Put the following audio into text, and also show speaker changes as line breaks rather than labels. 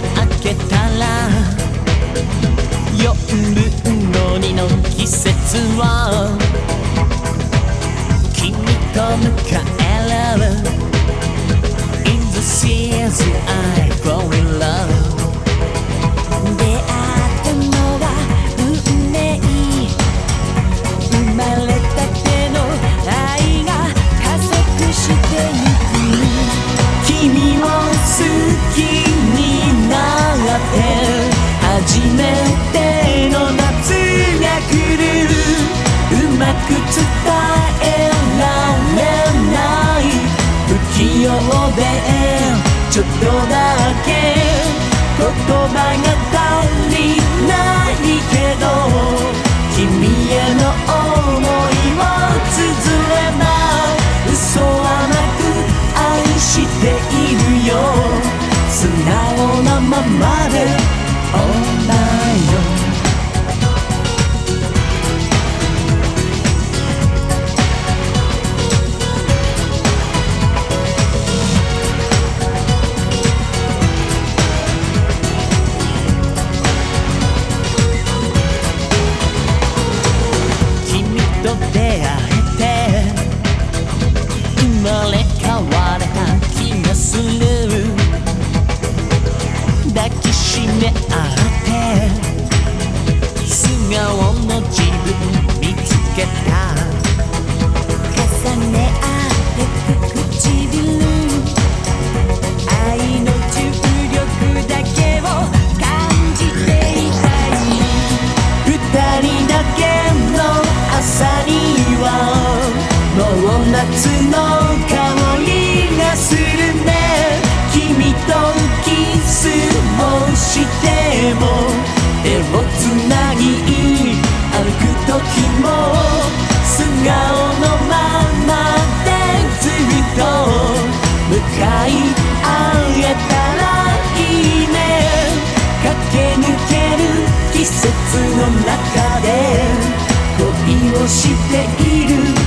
が明けたら4分の2の季節は君と迎える In the season I fall in love
出会ったのは運命。生まれたての愛が加速してゆく。
君をているよ。素直なままで。All night long 君と出会えて。生まれ変われた気がする。抱きしめ合って素顔の自分見つけた。
重ね合ってく唇。愛の重力だけを感じていたい。
二人だけの朝にはもう夏している